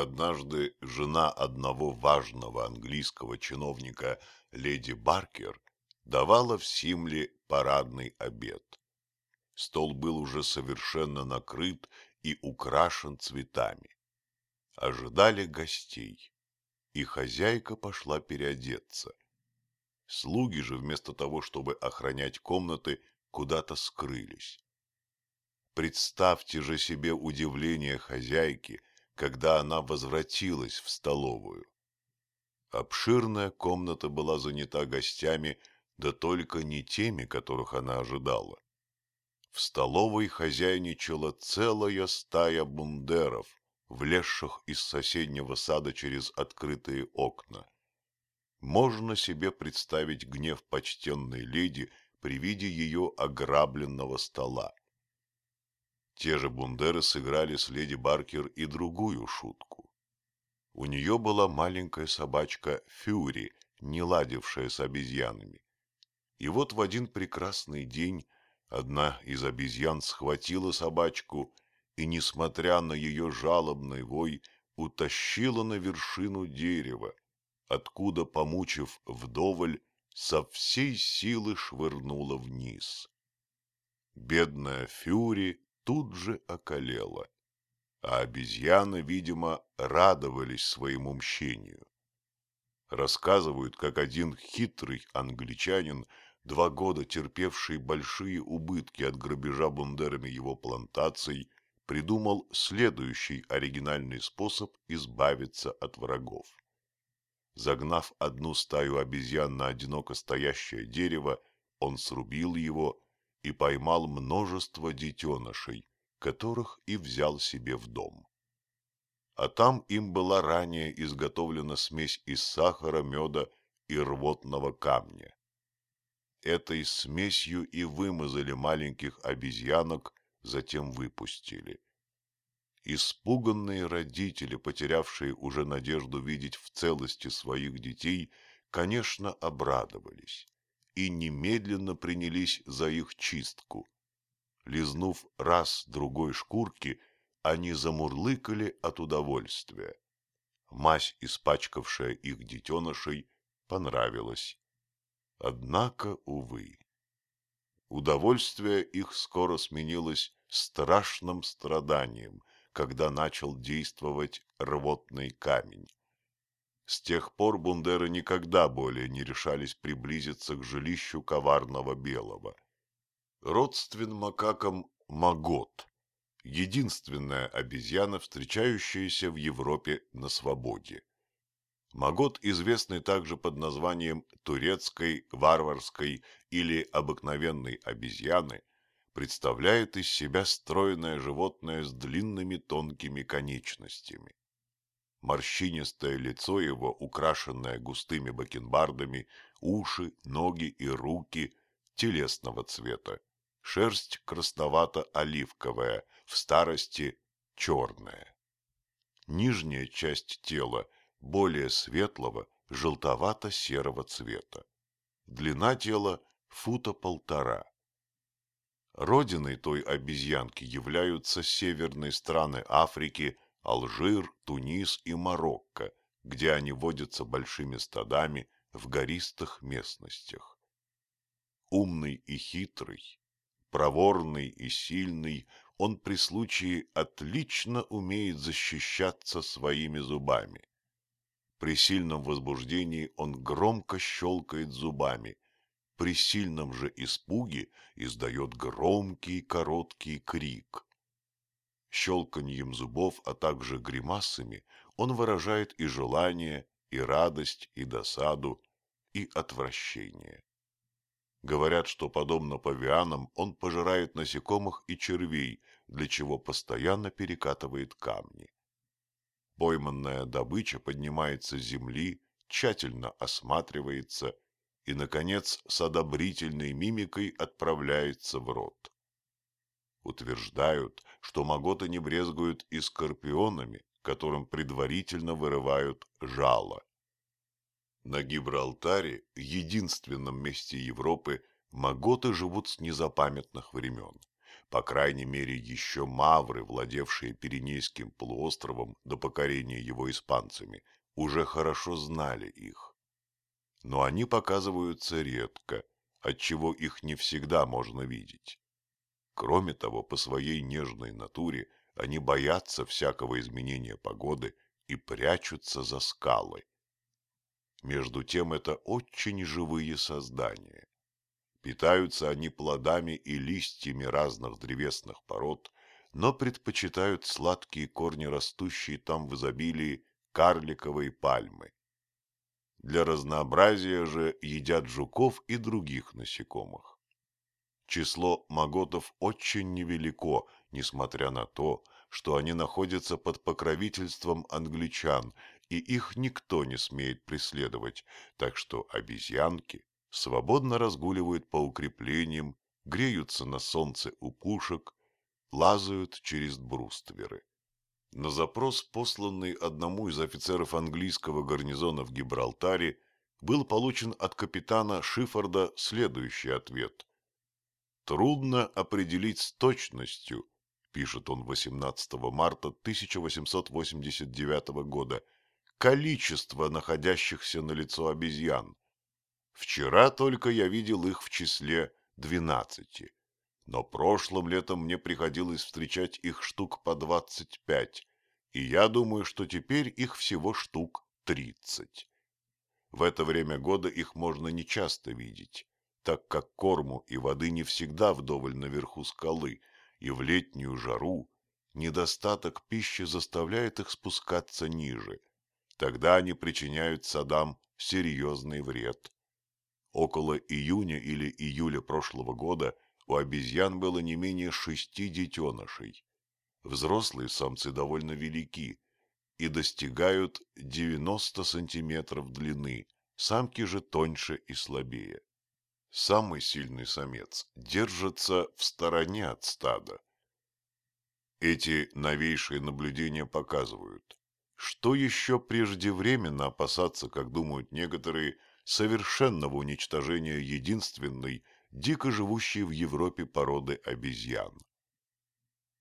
Однажды жена одного важного английского чиновника, леди Баркер, давала в Симле парадный обед. Стол был уже совершенно накрыт и украшен цветами. Ожидали гостей, и хозяйка пошла переодеться. Слуги же, вместо того, чтобы охранять комнаты, куда-то скрылись. Представьте же себе удивление хозяйки, когда она возвратилась в столовую. Обширная комната была занята гостями, да только не теми, которых она ожидала. В столовой хозяйничала целая стая бундеров, влезших из соседнего сада через открытые окна. Можно себе представить гнев почтенной леди при виде ее ограбленного стола. Те же бундеры сыграли с леди Баркер и другую шутку. У нее была маленькая собачка Фюри, не ладившая с обезьянами. И вот в один прекрасный день Одна из обезьян схватила собачку и, несмотря на ее жалобный вой, утащила на вершину дерева, откуда, помучив вдоволь, со всей силы швырнула вниз. Бедная Фюри тут же околела, а обезьяны, видимо, радовались своему мщению. Рассказывают, как один хитрый англичанин – два года терпевший большие убытки от грабежа бундерами его плантаций, придумал следующий оригинальный способ избавиться от врагов. Загнав одну стаю обезьян на одиноко стоящее дерево, он срубил его и поймал множество детенышей, которых и взял себе в дом. А там им была ранее изготовлена смесь из сахара, меда и рвотного камня. Этой смесью и вымазали маленьких обезьянок, затем выпустили. Испуганные родители, потерявшие уже надежду видеть в целости своих детей, конечно, обрадовались и немедленно принялись за их чистку. Лизнув раз другой шкурки, они замурлыкали от удовольствия. Мазь, испачкавшая их детенышей, понравилась. Однако, увы, удовольствие их скоро сменилось страшным страданием, когда начал действовать рвотный камень. С тех пор бундеры никогда более не решались приблизиться к жилищу коварного белого. Родствен макакам магот, единственная обезьяна, встречающаяся в Европе на свободе. Магот, известный также под названием турецкой, варварской или обыкновенной обезьяны, представляет из себя стройное животное с длинными тонкими конечностями. Морщинистое лицо его, украшенное густыми бакенбардами, уши, ноги и руки телесного цвета, шерсть красновато-оливковая, в старости черная. Нижняя часть тела – более светлого, желтовато-серого цвета. Длина тела фута полтора. Родиной той обезьянки являются северные страны Африки, Алжир, Тунис и Марокко, где они водятся большими стадами в гористых местностях. Умный и хитрый, проворный и сильный, он при случае отлично умеет защищаться своими зубами. При сильном возбуждении он громко щелкает зубами, при сильном же испуге издает громкий короткий крик. Щелканьем зубов, а также гримасами он выражает и желание, и радость, и досаду, и отвращение. Говорят, что, подобно павианам, он пожирает насекомых и червей, для чего постоянно перекатывает камни. Пойманная добыча поднимается с земли, тщательно осматривается и, наконец, с одобрительной мимикой отправляется в рот. Утверждают, что маготы не брезгуют и скорпионами, которым предварительно вырывают жало. На Гибралтаре, единственном месте Европы, маготы живут с незапамятных времен. По крайней мере, еще мавры, владевшие Пиренейским полуостровом до покорения его испанцами, уже хорошо знали их. Но они показываются редко, отчего их не всегда можно видеть. Кроме того, по своей нежной натуре они боятся всякого изменения погоды и прячутся за скалы. Между тем это очень живые создания. Питаются они плодами и листьями разных древесных пород, но предпочитают сладкие корни, растущие там в изобилии карликовой пальмы. Для разнообразия же едят жуков и других насекомых. Число маготов очень невелико, несмотря на то, что они находятся под покровительством англичан, и их никто не смеет преследовать, так что обезьянки свободно разгуливают по укреплениям, греются на солнце у пушек, лазают через брустверы. На запрос, посланный одному из офицеров английского гарнизона в Гибралтаре, был получен от капитана Шифорда следующий ответ. Трудно определить с точностью, пишет он 18 марта 1889 года, количество находящихся на лицо обезьян. Вчера только я видел их в числе двенадцати, но прошлым летом мне приходилось встречать их штук по двадцать пять, и я думаю, что теперь их всего штук тридцать. В это время года их можно нечасто видеть, так как корму и воды не всегда вдоволь наверху скалы, и в летнюю жару недостаток пищи заставляет их спускаться ниже. Тогда они причиняют садам серьезный вред. Около июня или июля прошлого года у обезьян было не менее шести детенышей. Взрослые самцы довольно велики и достигают 90 сантиметров длины, самки же тоньше и слабее. Самый сильный самец держится в стороне от стада. Эти новейшие наблюдения показывают, что еще преждевременно опасаться, как думают некоторые, совершенного уничтожения единственной, дико живущей в Европе породы обезьян.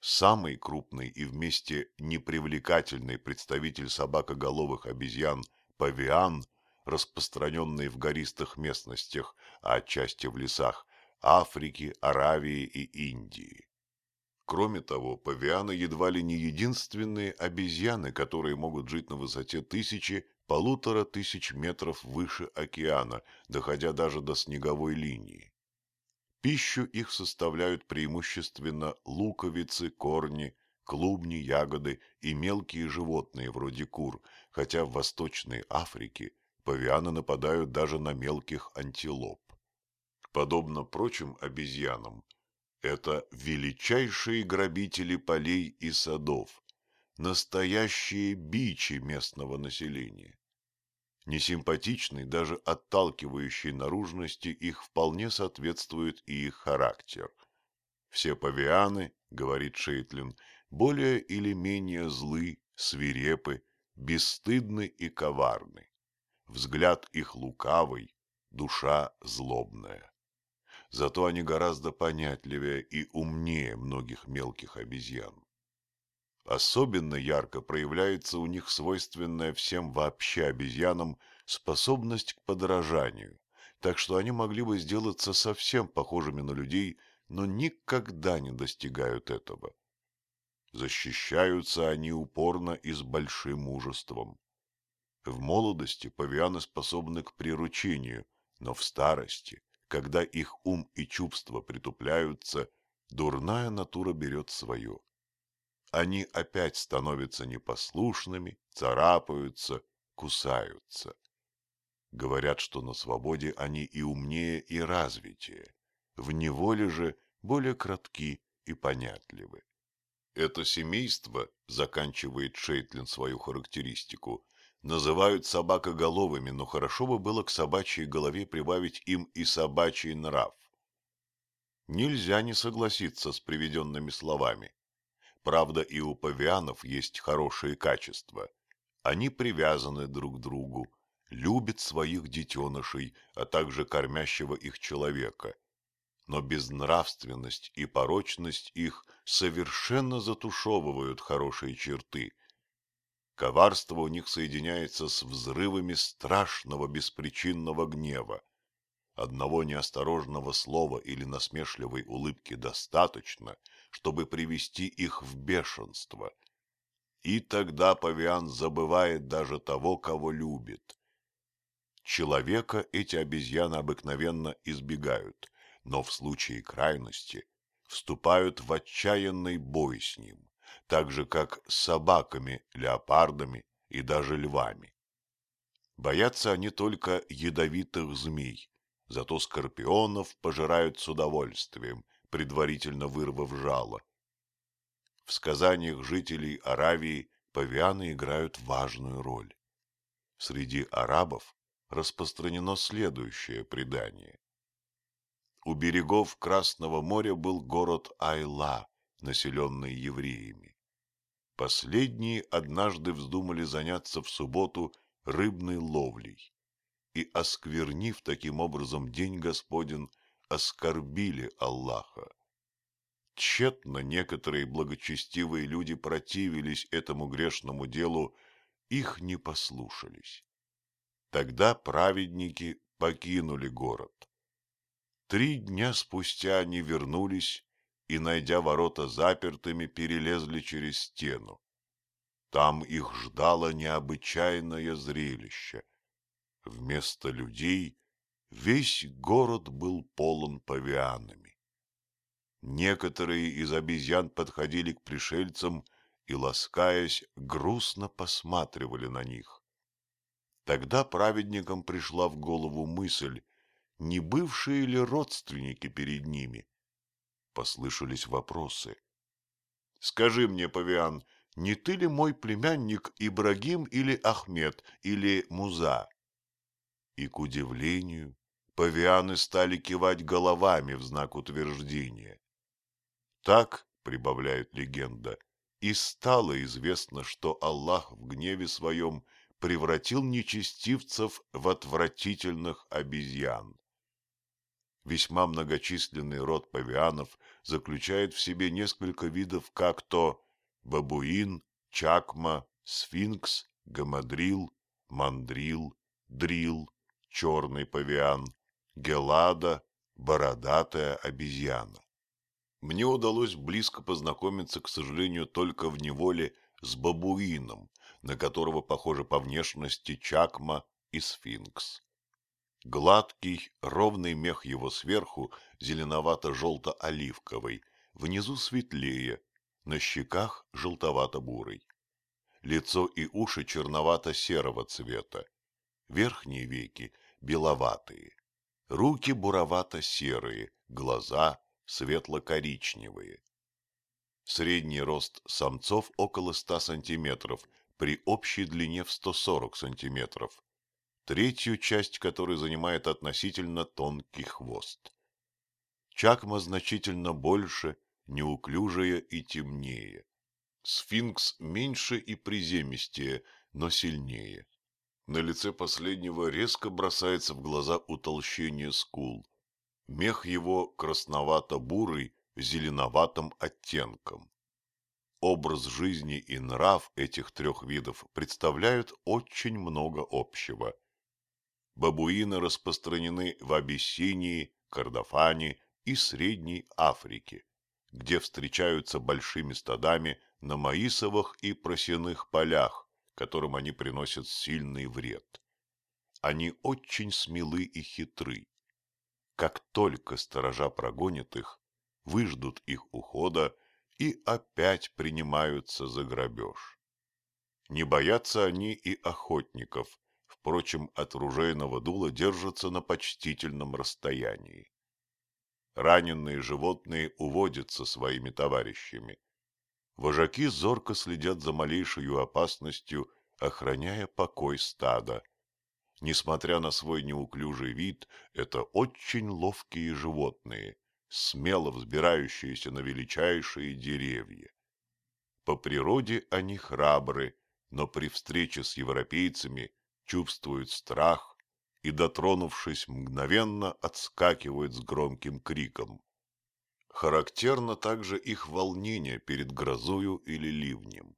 Самый крупный и вместе непривлекательный представитель собакоголовых обезьян – павиан, распространенный в гористых местностях, а отчасти в лесах Африки, Аравии и Индии. Кроме того, павианы едва ли не единственные обезьяны, которые могут жить на высоте тысячи, полутора тысяч метров выше океана, доходя даже до снеговой линии. Пищу их составляют преимущественно луковицы, корни, клубни, ягоды и мелкие животные вроде кур, хотя в Восточной Африке павианы нападают даже на мелких антилоп. Подобно прочим обезьянам, это величайшие грабители полей и садов, настоящие бичи местного населения. Несимпатичный, даже отталкивающий наружности их вполне соответствует и их характер. Все павианы, говорит Шейтлин, более или менее злы, свирепы, бесстыдны и коварны. Взгляд их лукавый, душа злобная зато они гораздо понятливее и умнее многих мелких обезьян. Особенно ярко проявляется у них свойственная всем вообще обезьянам способность к подражанию, так что они могли бы сделаться совсем похожими на людей, но никогда не достигают этого. Защищаются они упорно и с большим мужеством. В молодости павианы способны к приручению, но в старости когда их ум и чувства притупляются, дурная натура берет свое. Они опять становятся непослушными, царапаются, кусаются. Говорят, что на свободе они и умнее, и развитее, в неволе же более кратки и понятливы. Это семейство, заканчивает Шейтлин свою характеристику, называют собакоголовыми, но хорошо бы было к собачьей голове прибавить им и собачий нрав. Нельзя не согласиться с приведенными словами. Правда, и у павианов есть хорошие качества. Они привязаны друг к другу, любят своих детенышей, а также кормящего их человека. но безнравственность и порочность их совершенно затушевывают хорошие черты. Коварство у них соединяется с взрывами страшного беспричинного гнева. Одного неосторожного слова или насмешливой улыбки достаточно, чтобы привести их в бешенство. И тогда павиан забывает даже того, кого любит. Человека эти обезьяны обыкновенно избегают, но в случае крайности вступают в отчаянный бой с ним, так же, как с собаками, леопардами и даже львами. Боятся они только ядовитых змей, зато скорпионов пожирают с удовольствием, предварительно вырвав жало. В сказаниях жителей Аравии павианы играют важную роль. Среди арабов распространено следующее предание. У берегов Красного моря был город Айла, населенный евреями. Последние однажды вздумали заняться в субботу рыбной ловлей и, осквернив таким образом день Господен, оскорбили Аллаха. Тщетно некоторые благочестивые люди противились этому грешному делу, их не послушались. Тогда праведники покинули город. Три дня спустя они вернулись и, найдя ворота запертыми, перелезли через стену. Там их ждало необычайное зрелище. Вместо людей весь город был полон павианами. Некоторые из обезьян подходили к пришельцам и, ласкаясь, грустно посматривали на них. Тогда праведникам пришла в голову мысль, не бывшие ли родственники перед ними. Послышались вопросы. «Скажи мне, Павиан, не ты ли мой племянник Ибрагим или Ахмед или Муза?» И, к удивлению, павианы стали кивать головами в знак утверждения. Так, прибавляет легенда, и стало известно, что Аллах в гневе своем превратил нечестивцев в отвратительных обезьян. Весьма многочисленный род павианов заключает в себе несколько видов как то бабуин, чакма, сфинкс, гамадрил, мандрил, дрил, черный павиан, гелада, бородатая обезьяна. Мне удалось близко познакомиться, к сожалению, только в неволе с бабуином, на которого похожи по внешности чакма и сфинкс. Гладкий, ровный мех его сверху зеленовато-желто-оливковый, внизу светлее, на щеках желтовато-бурый. Лицо и уши черновато-серого цвета, верхние веки беловатые, руки буровато-серые, глаза светло-коричневые. Средний рост самцов около 100 сантиметров при общей длине в 140 сантиметров, третью часть которой занимает относительно тонкий хвост. Чакма значительно больше, неуклюжая и темнее. Сфинкс меньше и приземистее, но сильнее. На лице последнего резко бросается в глаза утолщение скул. Мех его красновато-бурый, зеленоватым оттенком образ жизни и нрав этих трех видов представляют очень много общего. Бабуины распространены в Абиссинии, Кордофане и Средней Африке, где встречаются большими стадами на маисовых и просяных полях, которым они приносят сильный вред. Они очень смелы и хитры. Как только сторожа прогонят их, выждут их ухода и опять принимаются за грабеж. Не боятся они и охотников, впрочем, от ружейного дула держатся на почтительном расстоянии. Раненые животные уводятся своими товарищами. Вожаки зорко следят за малейшей опасностью, охраняя покой стада. Несмотря на свой неуклюжий вид, это очень ловкие животные, смело взбирающиеся на величайшие деревья. По природе они храбры, но при встрече с европейцами чувствуют страх и, дотронувшись, мгновенно отскакивают с громким криком. Характерно также их волнение перед грозою или ливнем.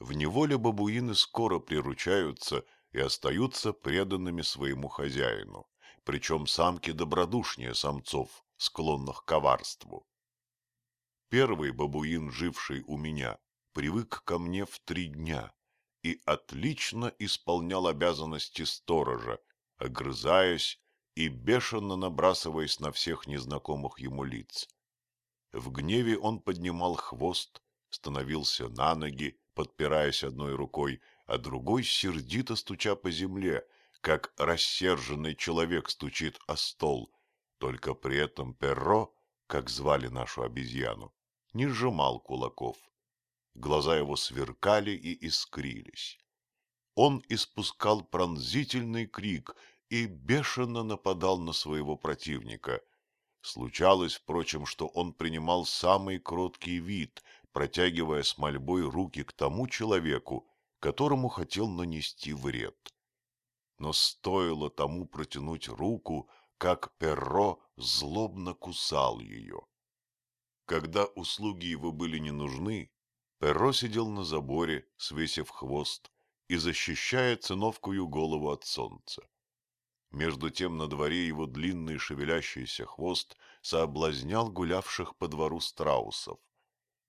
В неволе бабуины скоро приручаются и остаются преданными своему хозяину, причем самки добродушнее самцов, склонных к коварству. Первый бабуин, живший у меня, привык ко мне в три дня и отлично исполнял обязанности сторожа, огрызаясь и бешено набрасываясь на всех незнакомых ему лиц. В гневе он поднимал хвост, становился на ноги, подпираясь одной рукой, а другой сердито стуча по земле, как рассерженный человек стучит о стол, только при этом перро, как звали нашу обезьяну, не сжимал кулаков. Глаза его сверкали и искрились. Он испускал пронзительный крик и бешено нападал на своего противника. Случалось, впрочем, что он принимал самый кроткий вид, протягивая с мольбой руки к тому человеку, которому хотел нанести вред. Но стоило тому протянуть руку, как перо злобно кусал ее. Когда услуги его были не нужны, Перро сидел на заборе, свесив хвост и защищая циновкую голову от солнца. Между тем на дворе его длинный шевелящийся хвост соблазнял гулявших по двору страусов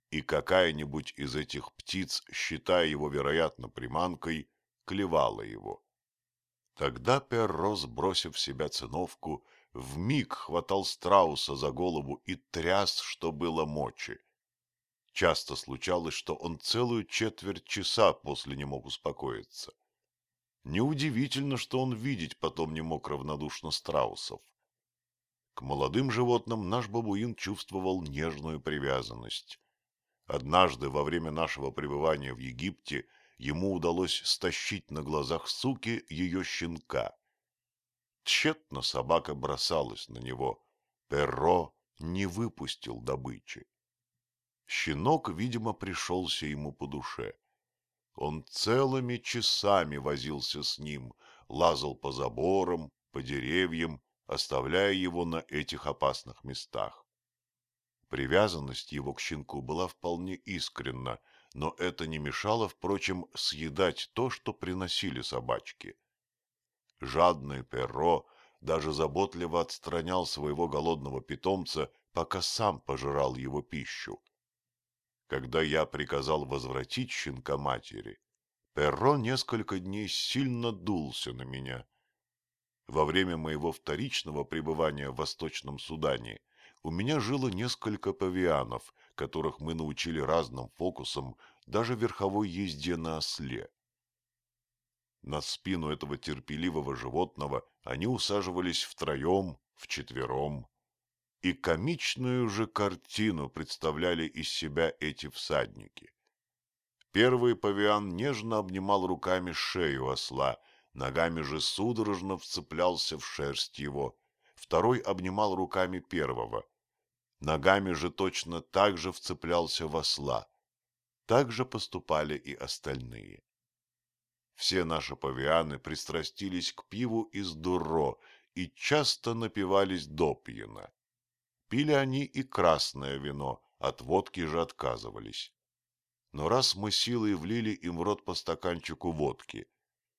и какая-нибудь из этих птиц, считая его, вероятно, приманкой, клевала его. Тогда Перро, сбросив себя циновку, вмиг хватал страуса за голову и тряс, что было мочи. Часто случалось, что он целую четверть часа после не мог успокоиться. Неудивительно, что он видеть потом не мог равнодушно страусов. К молодым животным наш бабуин чувствовал нежную привязанность. Однажды во время нашего пребывания в Египте ему удалось стащить на глазах суки ее щенка. Тщетно собака бросалась на него. Перро не выпустил добычи. Щенок, видимо, пришелся ему по душе. Он целыми часами возился с ним, лазал по заборам, по деревьям, оставляя его на этих опасных местах. Привязанность его к щенку была вполне искренна, но это не мешало, впрочем, съедать то, что приносили собачки. Жадный перо даже заботливо отстранял своего голодного питомца, пока сам пожирал его пищу. Когда я приказал возвратить щенка матери, Перро несколько дней сильно дулся на меня. Во время моего вторичного пребывания в Восточном Судане у меня жило несколько павианов, которых мы научили разным фокусам, даже верховой езде на осле. На спину этого терпеливого животного они усаживались втроем, вчетвером. И комичную же картину представляли из себя эти всадники. Первый павиан нежно обнимал руками шею осла, ногами же судорожно вцеплялся в шерсть его. Второй обнимал руками первого, Ногами же точно так же вцеплялся в осла. Так же поступали и остальные. Все наши павианы пристрастились к пиву из дуро и часто напивались допьяно. Пили они и красное вино, от водки же отказывались. Но раз мы силой влили им в рот по стаканчику водки,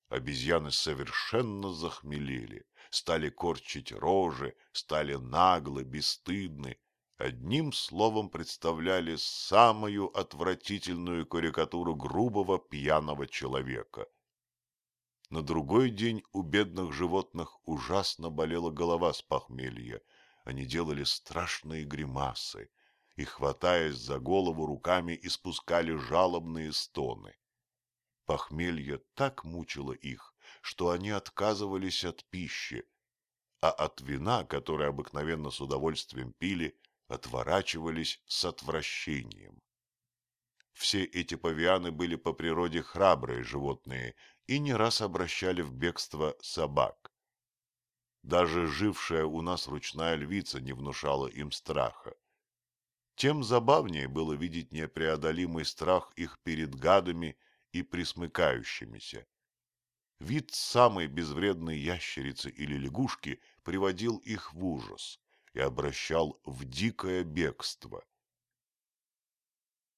обезьяны совершенно захмелели, стали корчить рожи, стали наглы, бесстыдны, одним словом представляли самую отвратительную карикатуру грубого пьяного человека. На другой день у бедных животных ужасно болела голова с похмелья. Они делали страшные гримасы и, хватаясь за голову руками, испускали жалобные стоны. Похмелье так мучило их, что они отказывались от пищи, а от вина, которое обыкновенно с удовольствием пили, отворачивались с отвращением. Все эти павианы были по природе храбрые животные и не раз обращали в бегство собак. Даже жившая у нас ручная львица не внушала им страха. Тем забавнее было видеть непреодолимый страх их перед гадами и присмыкающимися. вид самой безвредной ящерицы или лягушки приводил их в ужас и обращал в дикое бегство.